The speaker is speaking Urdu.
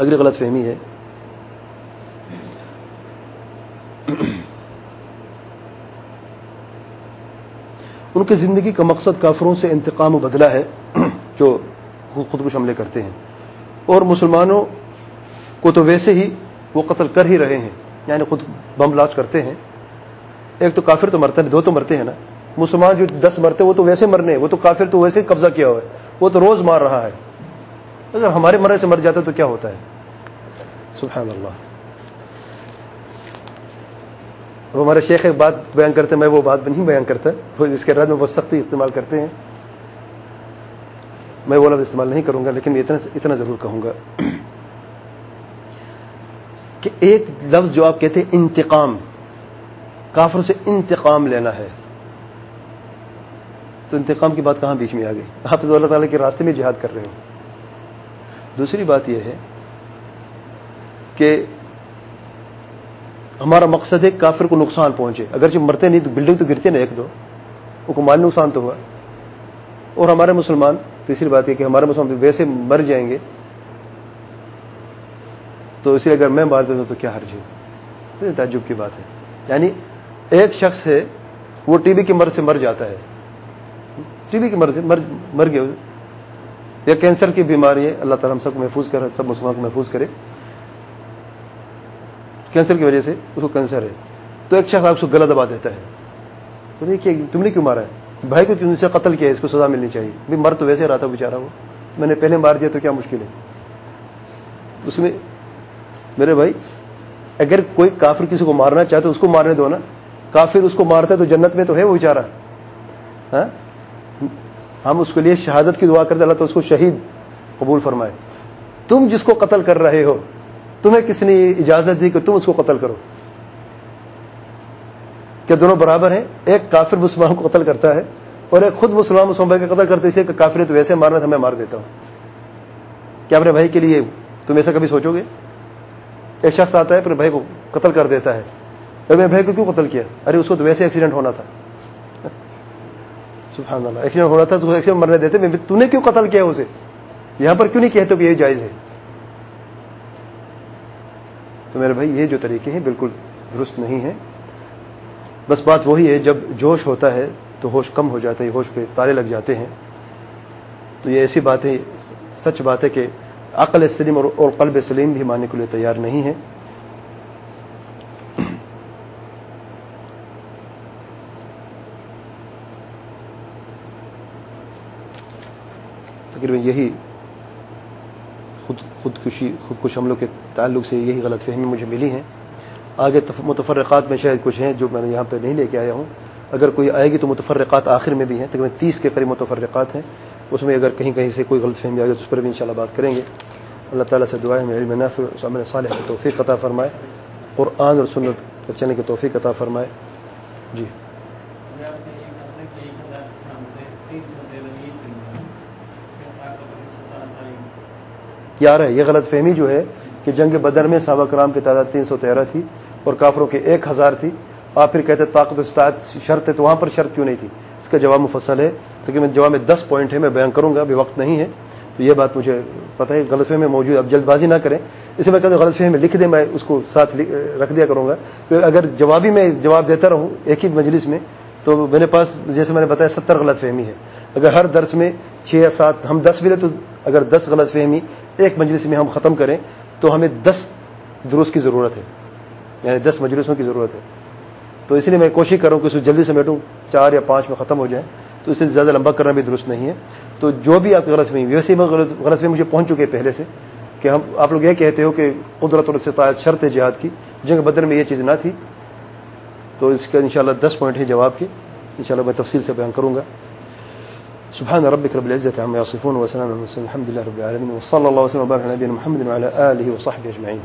اگلی غلط فہمی ہے۔ ان کی زندگی کا مقصد کافروں سے انتقام و بدلہ ہے، جو خود کش حملے کرتے ہیں۔ اور مسلمانوں کو تو ویسے ہی وہ قتل کر ہی رہے ہیں یعنی خود بم لاچ کرتے ہیں۔ ایک تو کافر تو مرتے ہیں، دو تو مرتے ہیں نا۔ مسلمان جو دس مرتے وہ تو ویسے مرنے وہ تو کافر تو ویسے ہی قبضہ کیا ہوا ہے، وہ تو روز مار رہا ہے۔ اگر ہمارے مرے سے مر جاتا تو کیا ہوتا ہے؟ سبحان اللہ۔ وہ ہمارے شیخ ایک بات بیان کرتے میں وہ بات نہیں بیان کرتا۔ وہ اس کے رد میں بہت سختی استعمال کرتے ہیں۔ میں وہ لفظ استعمال نہیں کروں گا، لیکن میں اتنا اتنا ضرور کہوں گا۔ کہ ایک لفظ جو آپ کہتے ہیں، انتقام۔ کافر سے انتقام لینا ہے۔ تو انتقام کی بات کہاں بیچ میں آ گئی؟ آپ تو اللہ تعالیٰ کے راستے میں جہاد کر رہے ہو۔ دوسری بات یہ ہے کہ ہمارا مقصد ہے کافر کو نقصان پہنچے۔ اگر جو مرتے نہیں تو بلڈنگ تو گرتے نا ایک دو۔ وہ کو مال نقصان تو ہوا۔ اور ہمارے مسلمان، تیسری بات یہ کہ ہمارے مسلمان ویسے مر جائیں گے۔ تو اسی لیے اگر میں مار دیتا ہوں تو کیا حرج ہے؟ تعجب کی بات ہے۔ یعنی ایک شخص ہے، وہ ٹی بی کی مرض سے مر جاتا ہے۔ ٹی بی کی مرض سے مر گیا۔ یا کینسر کی بیماری ہے، اللہ تعالیٰ ہم سب کو محفوظ کرے، سب مسلمان کو محفوظ کرے۔ کینسر کی وجہ سے اس کو کینسر ہے۔ تو ایک شخص آپ کو گلا دبا دیتا ہے۔ تو دیکھیے تم نے کیوں مارا ہے؟ بھائی کو کیوں سے قتل کیا ہے؟ اس کو سزا ملنی چاہیے۔ بھی مر تو ویسے رہا تھا بےچارا وہ۔ میں نے پہلے مار دیا تو کیا مشکل ہے؟ اس میں میرے بھائی، اگر کوئی کافر کسی کو مارنا چاہے تو اس کو مارنے دو نا۔ کافر اس کو مارتا ہے تو جنت میں تو ہے وہ بیچارا ہاں؟ ہم اس کے لیے شہادت کی دعا کرتے اللہ تو اس کو شہید قبول فرمائے۔ تم جس کو قتل کر رہے ہو تمہیں کس نے اجازت دی کہ تم اس کو قتل کرو؟ کیا دونوں برابر ہیں؟ ایک کافر مسلمان کو قتل کرتا ہے اور ایک خود مسلمان مسلمان بھائی کا قتل کرتے اسے کہ کافر تو ویسے مارنا تھا، میں مار دیتا ہوں۔ کیا اپنے بھائی کے لیے تم ایسا کبھی سوچو گے؟ ایک شخص آتا ہے، پھر بھائی کو قتل کر دیتا ہے۔ ارے، میں بھائی کو کیوں قتل کیا؟ ارے، اس کو تو ویسے ایکسیڈنٹ ہونا تھا۔ سبحان اللہ ایکسیڈنٹ ہونا تھا تو ایکسیڈنٹ مرنے دیتے تو نے کیوں قتل کیا اسے؟ یہاں پر کیوں نہیں کہتے کہ یہ جائز ہے؟ تو میرے بھائی، یہ جو طریقے ہیں بالکل درست نہیں ہیں۔ بس بات وہی ہے، جب جوش ہوتا ہے تو ہوش کم ہو جاتا ہے ہوش پہ تالے لگ جاتے ہیں۔ تو یہ ایسی بات ہے، سچ بات ہے کہ عقل سلیم اور قلب سلیم بھی ماننے کے لیے تیار نہیں ہے تقریباً یہی خود خودکشی، خودکش حملوں کے تعلق سے یہی غلط فہمی مجھے ملی ہیں۔ آگے متفرقات میں شاید کچھ ہیں جو میں نے یہاں پہ نہیں لے کے آیا ہوں۔ اگر کوئی آئے گی تو متفرقات آخر میں بھی ہیں، تقریباً تیس کے قریب متفرقات ہیں۔ اس میں اگر کہیں کہیں سے کوئی غلط فہمی آ گئی تو اس پر بھی انشاءاللہ بات کریں گے۔ اللہ تعالیٰ سے دعائیں میں علم نافع عمل صالح کی توفیق عطا فرمائے۔ قرآن اور سنت پر چلنے کی توفیق عطا فرمائے۔ جی۔ یار ہے، یہ غلط فہمی جو ہے کہ جنگ بدر میں صحابہ کرام کی تعداد تین سو تیرہ تھی اور کافروں کے ایک ہزار تھی۔ آپ پھر کہتے طاقت استاد شرط ہے تو وہاں پر شرط کیوں نہیں تھی؟ اس کا جواب مفصل ہے۔ لیکن میں جواب میں دس پوائنٹ ہے، میں بیان کروں گا، ابھی وقت نہیں ہے۔ تو یہ بات مجھے پتہ ہے، غلط فہمی موجود اب جلد بازی نہ کریں۔ اسے میں کہتا ہوں، غلط فہمی لکھ دیں، میں اس کو ساتھ رکھ دیا کروں گا۔ اگر جوابی میں جواب دیتا رہوں ایک ہی مجلس میں، تو میرے پاس جیسے میں نے بتایا، ستر غلط فہمی ہے۔ اگر ہر درس میں چھ یا سات ہم دس بھی ملے تو اگر دس غلط فہمی ایک مجلس میں ہم ختم کریں تو ہمیں دس دروس کی ضرورت ہے۔ یعنی دس مجلسوں کی ضرورت ہے۔ تو اس لیے میں کوشش کروں کہ اسے جلدی سے بیٹھوں چار یا پانچ میں ختم ہو جائیں تو اسے زیادہ لمبا کرنا بھی درست نہیں ہے۔ تو جو بھی آپ کی غلط فہمی، ویسے میں غلط فہمی مجھے پہنچ چکے پہلے سے کہ ہم آپ لوگ یہ کہتے ہو کہ قدرت اور شرط جہاد کی۔ جنگ بدر میں یہ چیز نہ تھی۔ تو اس کا انشاءاللہ دس پوائنٹ ہے جواب کے۔ انشاءاللہ میں تفصیل سے بیان کروں گا۔ سبحان ربك رب العزة عما يصفون وسلام على المرسلين الحمد لله رب العالمين، وصلى الله وسلم وبارك على نبينا محمد وعلى آله وصحبه أجمعين.